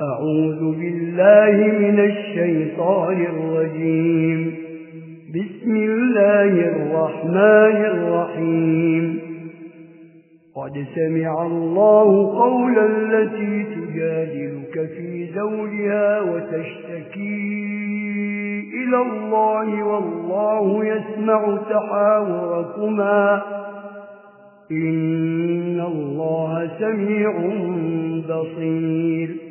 أعوذ بالله من الشيطان الرجيم. بسم الله الرحمن الرحيم. قد سمع الله قول التي تجادلك في زولها وتشتكي إلى الله والله يسمع تحاوركما. إن الله سميع بصير.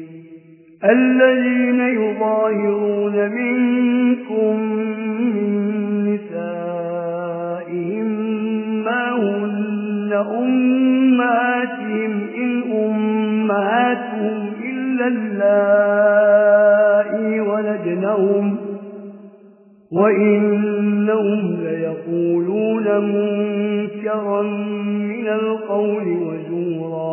الذين يظاهرون منكم من نسائهم ما هن أماتهم إن أمهاتهم إلا اللائي ولدنهم وإنهم ليقولون منكرا من القول وزورا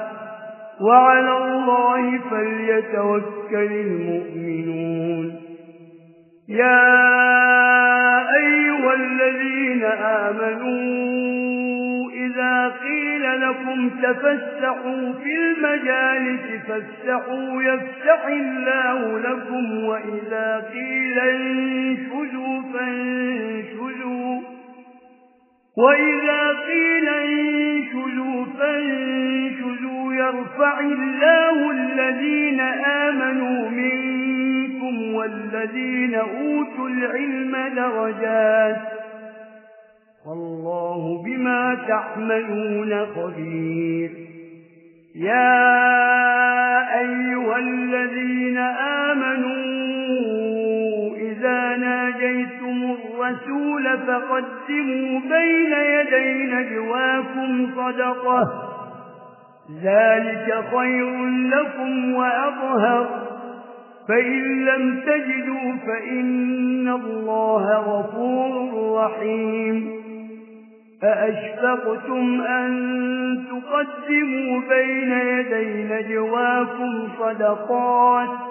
وعلى الله فليتوكل المؤمنون. يا أيها الذين آمنوا إذا قيل لكم تفسحوا في المجالس فاستحوا يفسح الله لكم وإذا قيل انشجوا فانشجوا وإذا قيل انشزوا فانشزوا يرفع الله الذين آمنوا منكم والذين أوتوا العلم درجات والله بما تحملون خبير يا أيها الذين آمنوا إذا ناجيتم والرسول فقدموا بين يدي نجواكم صدقة. ذلك خير لكم وأظهر فإن لم تجدوا فإن الله غفور رحيم. أأشفقتم أن تقدموا بين يدي نجواكم صدقات؟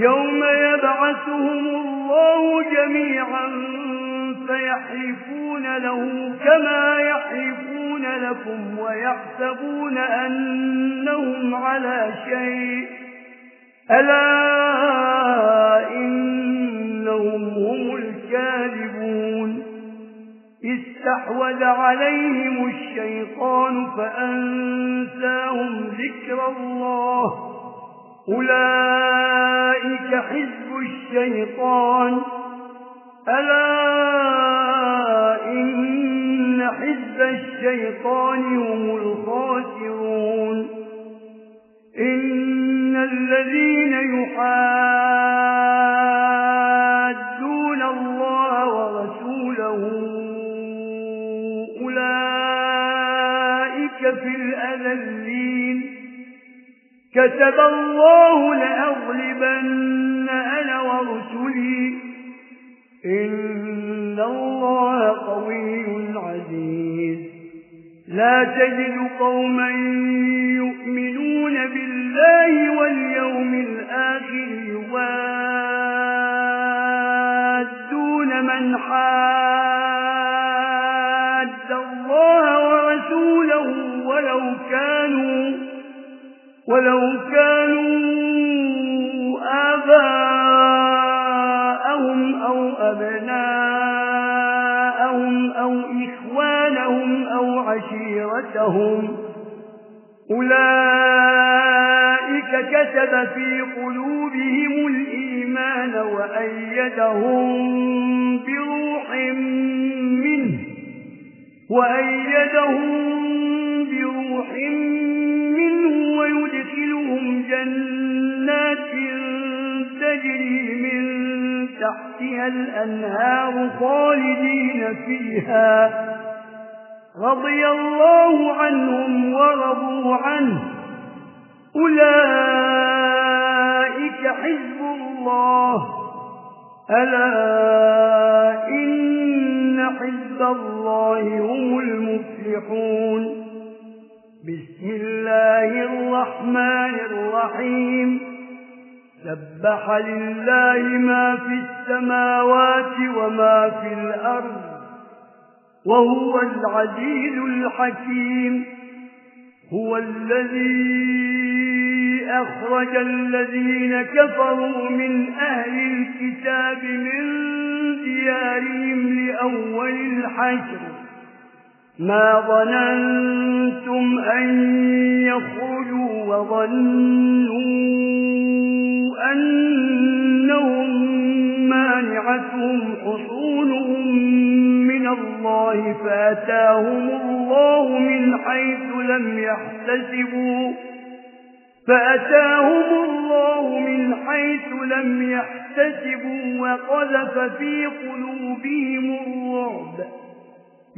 يوم يبعثهم الله جميعا فيحرفون له كما يحرفون لكم ويحسبون أنهم على شيء ألا إنهم هم الكاذبون استحوذ عليهم الشيطان فأنساهم ذكر الله أولئك حزب الشيطان. ألا إن حزب الشيطان هم الخاسرون. إن الذين يحاسرون كتب الله لأغلبن أنا ورسلي. إن الله قوي عزيز. لا تجد قوما يؤمنون بالله والمسلمين وأيدهم أصبح لله ما في السماوات وما في الأرض وهو العزيز الحكيم هو الذي أخرج الذين كفروا من أهل الكتاب من ديارهم لأول الحجر ما ظننتم أن يخرجوا وظنوا أنهم مانعتهم حصولهم من الله فأتاهم الله من حيث لم يحتسبوا فأتاهم الله من حيث لم يحتسبوا وقذف في قلوبهم الرعب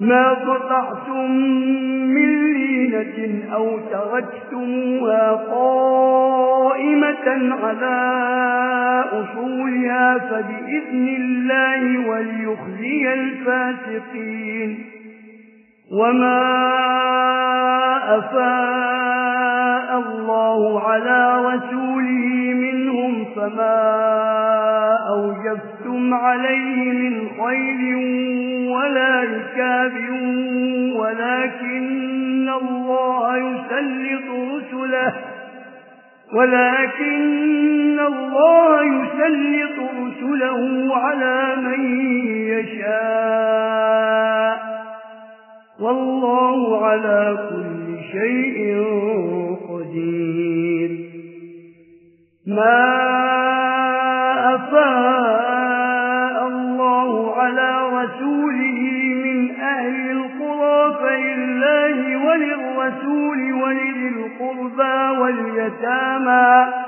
ما قطعتم من لينة أو تركتمها قائمة على أصولها فبإذن الله وليخزي الفاسقين وما أفاء الله على رسوله منهم فما أوجفتم عليه من خير ولا ركاب ولكن الله يسلط رسله ولكن الله يسلط رسله على من يشاء والله على كل شيء قدير. ما أفاء الله على رسوله من أهل القرى فإلاه وللرسول وللقربى واليتامى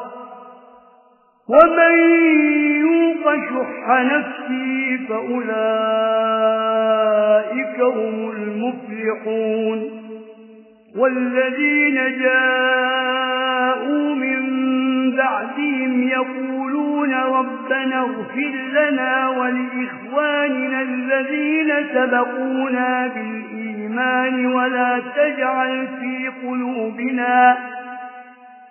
ومن يوق شح نفسي فأولئك هم المفلحون والذين جاءوا من بعدهم يقولون ربنا اغفر لنا ولإخواننا الذين سبقونا بالإيمان ولا تجعل في قلوبنا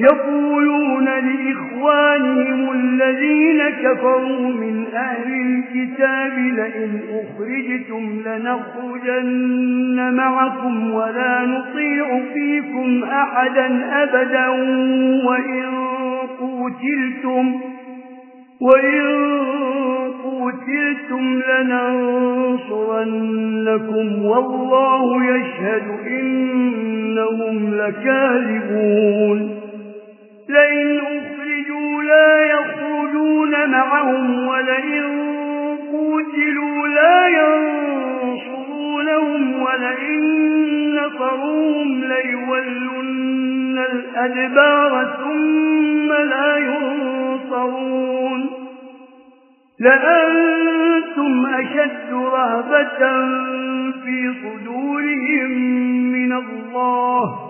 يقولون لإخوانهم الذين كفروا من أهل الكتاب لئن أخرجتم لنخرجن معكم ولا نطيع فيكم أحدا أبدا وإن قوتلتم وإن لننصرنكم والله يشهد إنهم لكاذبون لئن أخرجوا لا يخرجون معهم ولئن قتلوا لا ينصرونهم ولئن نصروهم ليولن الأدبار ثم لا ينصرون لأنتم أشد رهبة في صدورهم من الله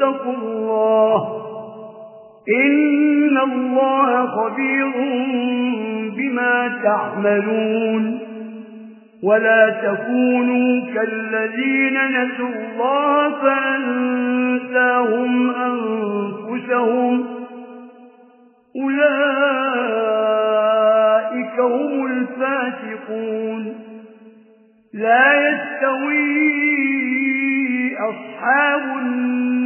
فاتقوا الله. إن الله خبير بما تعملون. ولا تكونوا كالذين نسوا الله فأنساهم أنفسهم. أولئك هم الفاسقون. لا يستوي أصحاب النساء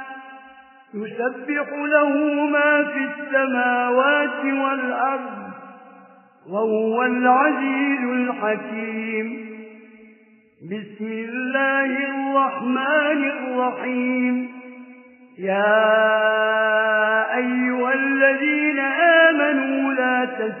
يسبح له ما في السماوات والأرض وهو العزيز الحكيم. بسم الله الرحمن الرحيم. يا أيها الذين آمنوا لا تسبحوا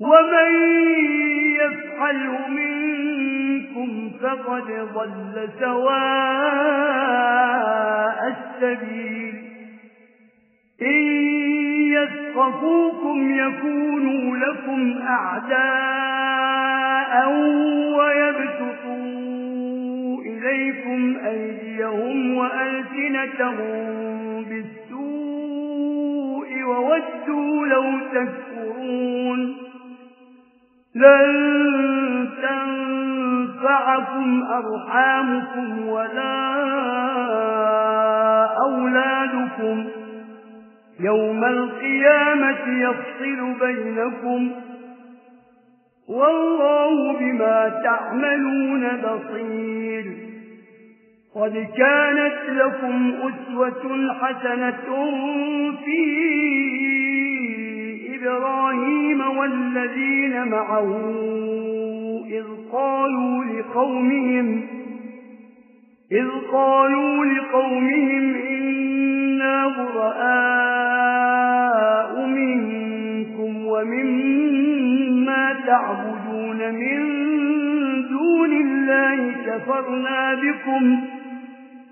ومن يفعله منكم فقد ضل سواء السبيل. إن يسقفوكم يكونوا لكم أعداء ويبسطوا إليكم أيديهم وألسنتهم بالسوء وودوا لو تكفرون. لن تنفعكم أرحامكم ولا أولادكم يوم القيامة يفصل بينكم والله بما تعملون بصير قد كانت لكم أسوة حسنة فيه إبراهيم والذين معه إذ قالوا لقومهم إذ قالوا لقومهم إنا براء منكم ومما تعبدون من دون الله كفرنا بكم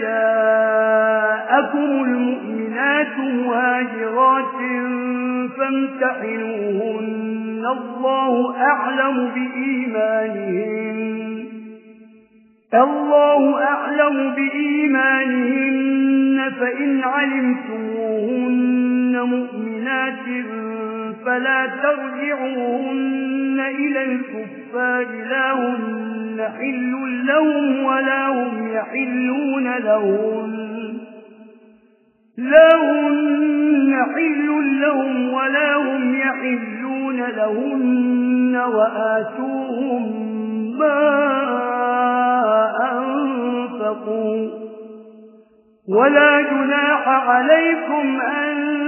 جاءكم المؤمنات مهاجرات فامتحنوهن. الله أعلم بإيمانهن. الله أعلم بإيمانهن. فإن علمتموهن مؤمنات فلا ترجعوهن. يرجعون إلى الكفار لا هم يحل لهم ولا هم يحلون لهم. لا هم يحل لهم ولا هم يحلون لهم وآتوهم ما أنفقوا. ولا جناح عليكم أن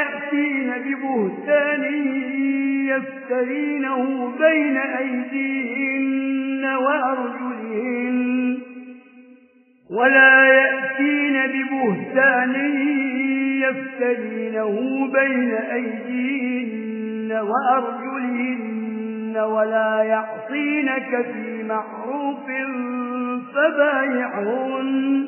يأتين ببهتان يفترينه بين أيديهن وأرجلهن ولا يأتين ببهتان يفترينه بين أيديهن وأرجلهن ولا يعصينك في معروف فبايعهن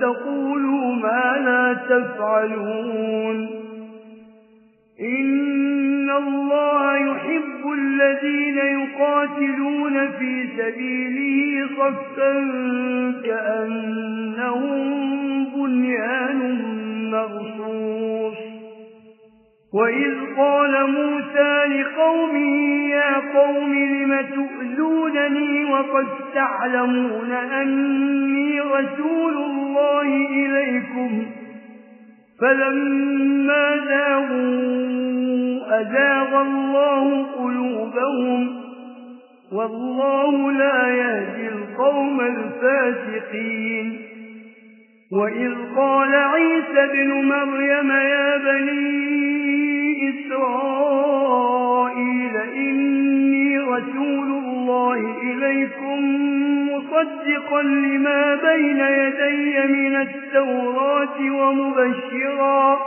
تقولوا ما لا تفعلون. إن الله يحب الذين يقاتلون في سبيله صفا كأنهم بنيان مرسوم وَإِذْ قَالَ مُوسَى لِقَوْمِهِ يَا قَوْمِ لِمَ تُؤْذُونَنِي وَقَدْ تَعْلَمُونَ أَنِّي رَسُولُ اللَّهِ إِلَيْكُمْ فَلَمَّا زَاغُوا أَزَاغَ اللَّهُ قُلُوبَهُمْ وَاللَّهُ لَا يَهْدِي الْقَوْمَ الْفَاسِقِينَ وَإِذْ قَالَ عِيسَى بن مَرْيَمَ يَا بَنِي إسرائيل إني رسول الله إليكم مصدقا لما بين يدي من التوراة ومبشرا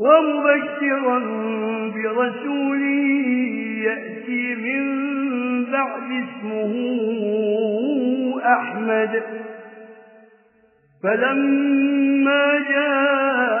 ومبشرا برسول يأتي من بعد اسمه أحمد. فلما جاءهم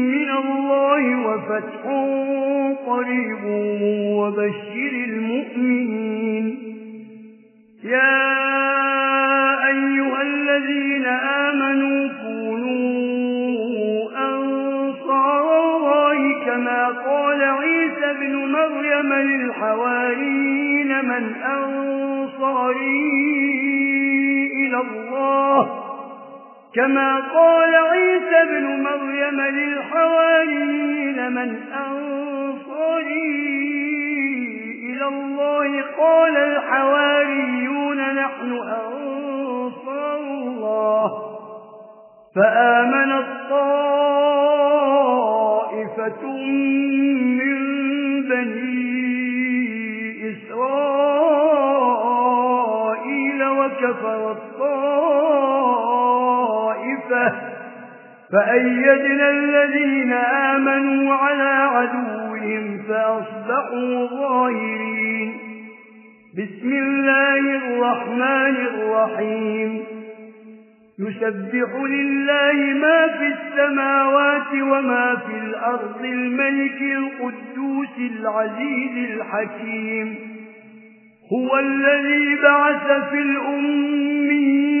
الله وفتح قريب وبشر المؤمنين. يا أيها الذين آمنوا كونوا أنصار الله كما قال عيسى بن مريم للحوارين من أنصاري إلى الله كما قال عيسى بن مريم للحواريين من أنصري إلى الله قال الحواريون نحن أنصر الله فآمن الطائفة من بني فأيدنا الذين آمنوا على عدوهم فأصبحوا ظاهرين. بسم الله الرحمن الرحيم. يسبح لله ما في السماوات وما في الأرض الملك القدوس العزيز الحكيم. هو الذي بعث في الأمين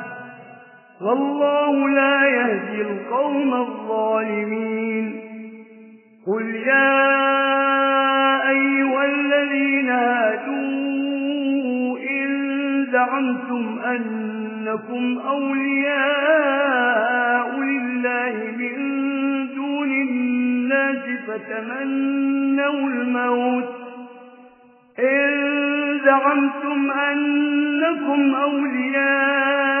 والله لا يهدي القوم الظالمين. قل يا أيها الذين آتوا إن زعمتم أنكم أولياء لله من دون الناس فتمنوا الموت. إن زعمتم أنكم أولياء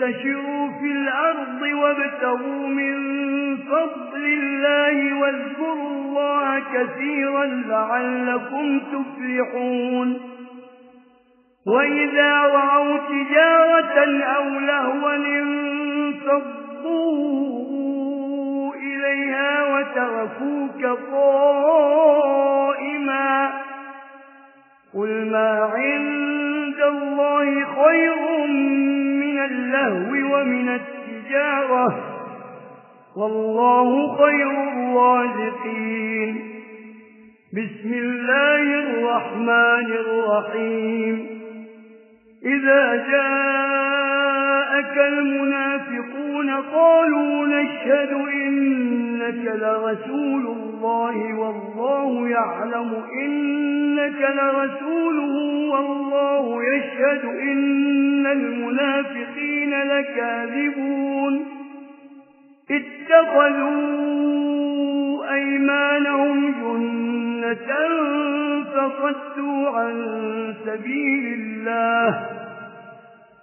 وانتشروا في الأرض وابتغوا من فضل الله واذكروا الله كثيرا لعلكم تفلحون. وإذا رعوا تجارة أو لهوا انفضوا إليها وتركوك قائما. قل ما عند الله خير اللهو ومن التجارة. والله خير الرازقين. بسم الله الرحمن الرحيم. إذا جاء جاءك المنافقون قالوا نشهد إنك لرسول الله والله يعلم إنك لرسوله والله يشهد إن المنافقين لكاذبون اتخذوا أيمانهم جنة فصدوا عن سبيل الله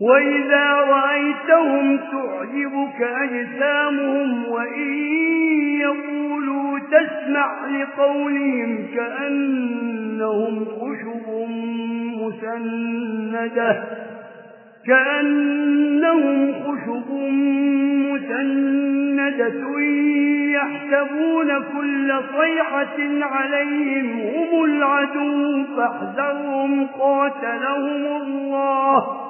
وَإِذَا رَأَيْتَهُمْ تُعْجِبُكَ أَجْسَامُهُمْ وَإِنْ يَقُولُوا تَسْمَعْ لِقَوْلِهِمْ كَأَنَّهُمْ خُشُبٌ مُسَنَّدَةٌ كأنهم خشب مسندة يحسبون كل صيحة عليهم هم العدو فاحذرهم قاتلهم الله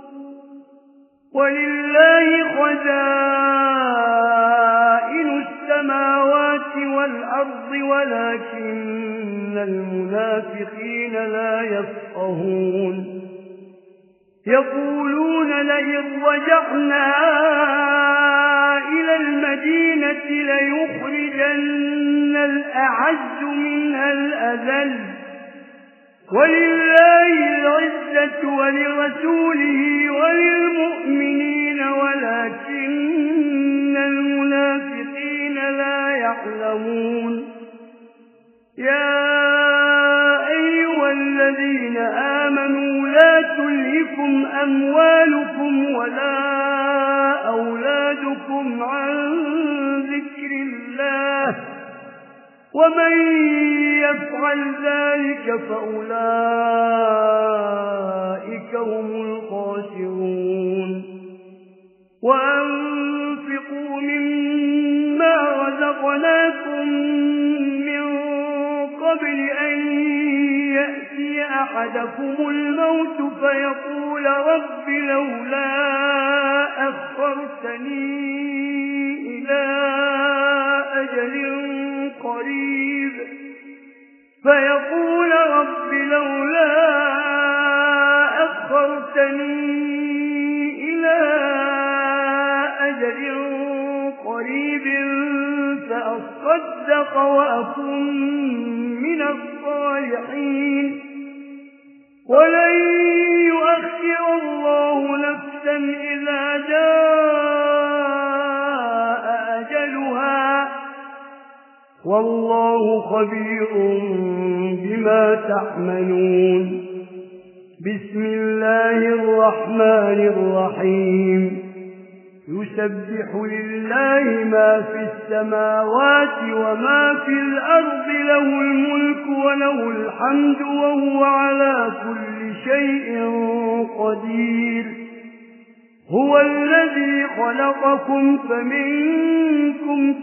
ولله خزائن السماوات والأرض ولكن المنافقين لا يفقهون. يقولون لئن وجعنا إلى المدينة ليخرجن الأعز منها الأذل. ولله العزة ولرسوله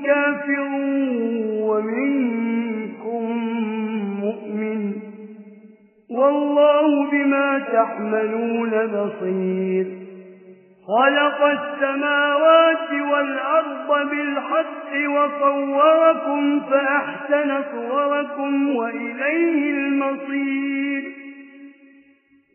كافر ومنكم مؤمن والله بما تحملون بصير خلق السماوات والأرض بالحق وصوركم فأحسن صوركم وإليه المصير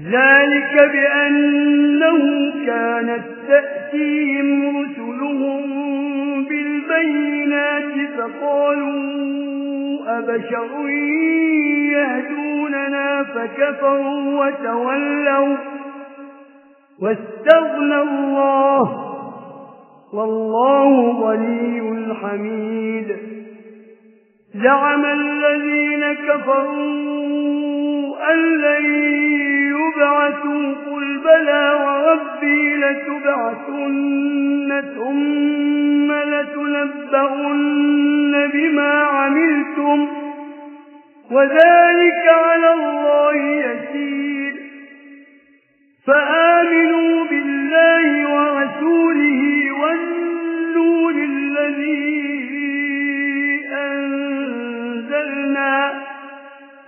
ذلك بأنه كانت تأتيهم رسلهم بالبينات فقالوا أبشر يهدوننا فكفروا وتولوا واستغنى الله والله ظلي حميد زعم الذين كفروا أن لن تبعثوا قل بلى وربي لتبعثن ثم لتنبؤن بما عملتم وذلك على الله يسير فآمنوا بالله وعلى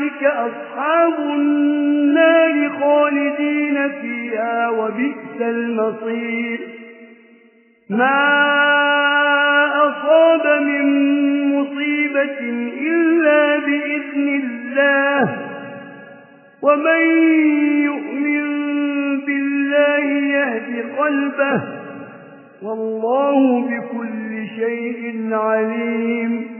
أولئك أصحاب النار خالدين فيها وبئس المصير. ما أصاب من مصيبة إلا بإذن الله. ومن يؤمن بالله يهدي قلبه. والله بكل شيء عليم.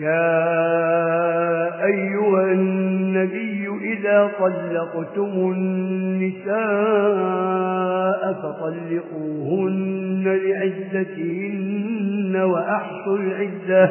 يا أيها النبي إذا طلقتم النساء فطلقوهن لعزتهن وأحصوا العزة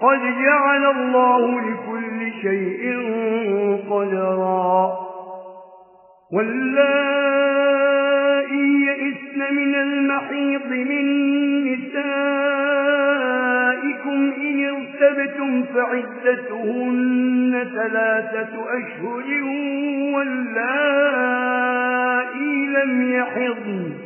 قد جعل الله لكل شيء قدرا واللائي يئسن من المحيط من نسائكم إن ارتبتم فعدتهن ثلاثة أشهر واللائي لم يحضن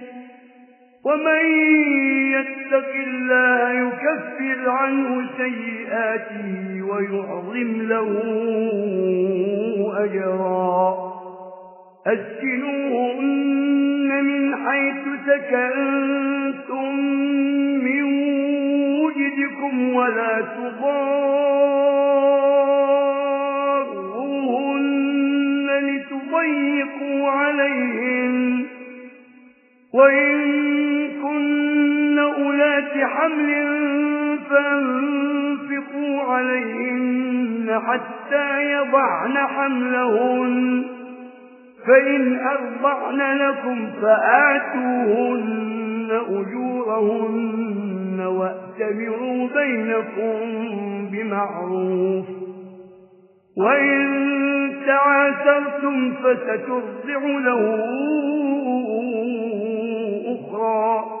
ومن يتق الله يكفر عنه سيئاته ويعظم له أجرا. أسكنوهن من حيث سكنتم من وجدكم ولا تضاروهن لتضيقوا عليهم. وإن ذات حمل فانفقوا عليهن حتى يضعن حملهن فإن أرضعن لكم فآتوهن أجورهن وأتبعوا بينكم بمعروف. وإن تعاسرتم فسترضع له أخرى.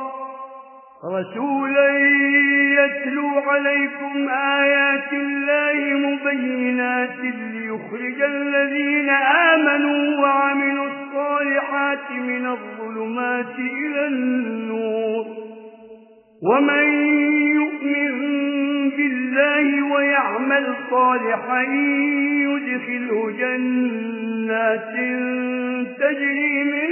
رسولا يتلو عليكم آيات الله مبينات ليخرج الذين آمنوا وعملوا الصالحات من الظلمات إلى النور. ومن يؤمن بالله ويعمل صالحا يدخله جنات تجري من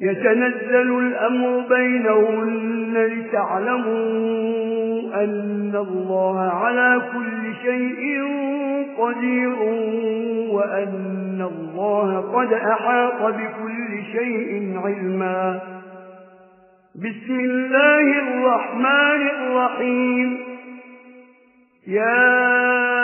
يتنزل الأمر بينهن لتعلموا أن الله على كل شيء قدير وأن الله قد أحاط بكل شيء علما. بسم الله الرحمن الرحيم. يا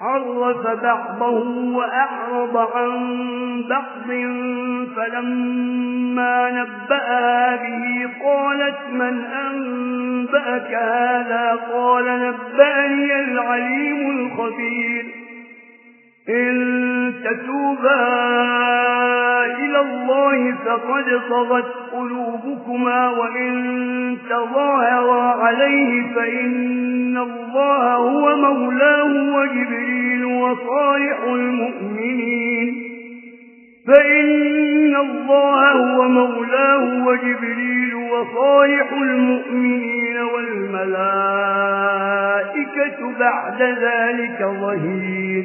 عرف بعضهم وأعرض عن بعض فلما نبأها به قالت من أنبأك هذا؟ قال نبأني العليم الخبير. إن تتوبا إلى الله فقد صغت قلوبكما وإن تظاهرا عليه فإن الله هو مولاه وجبريل وصالح المؤمنين. فإن الله هو مولاه وجبريل وصالح المؤمنين والملائكة بعد ذلك ظهير.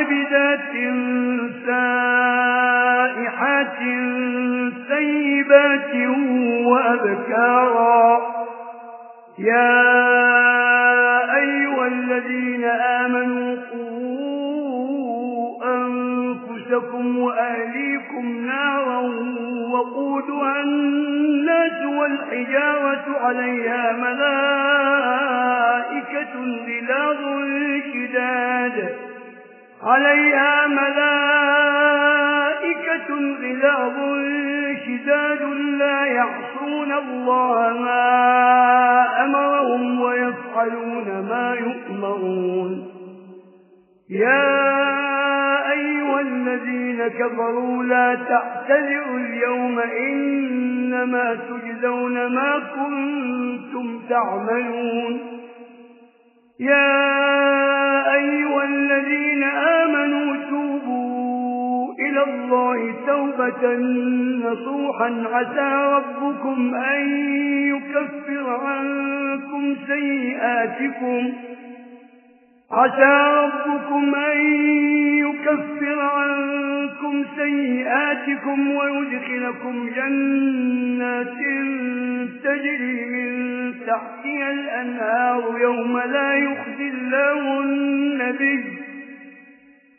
أبكارا يا أيها الذين آمنوا قووا أنفسكم وأهليكم نارا وقودها الناس والحجارة عليها ملائكة للاغ الكداد عليها ملائكة غلاظ شداد لا يعصون الله ما أمرهم ويفعلون ما يؤمرون يا أيها الذين كبروا لا تعتذروا اليوم إنما تجزون ما كنتم تعملون يا أيها الذين آمنوا توبوا إلى الله توبة نصوحا. عسى ربكم أن يكفر عنكم سيئاتكم. عسى ربكم أن يكفر عنكم سيئاتكم ويدخلكم جنات تجري من تحتها الأنهار. يوم لا يخزي الله النبي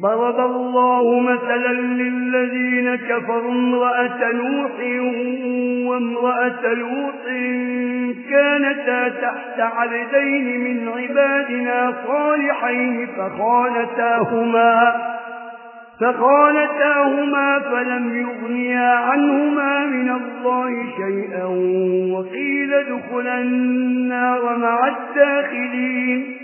ضرب الله مثلا للذين كفروا امرأة نوح وامرأة لوط كانتا تحت عبدين من عبادنا صالحين فخانتاهما فخالتاهما فلم يغنيا عنهما من الله شيئا وقيل ادخلا النار مع الداخلين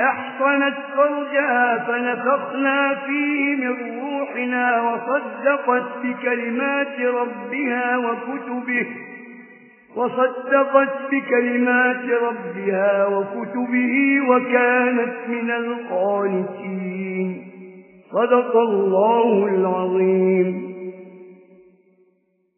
أحصنت فرجها فنفخنا فيه من روحنا وصدقت بكلمات ربها وكتبه وصدقت بكلمات ربها وكتبه وكانت من القانتين. صدق الله العظيم.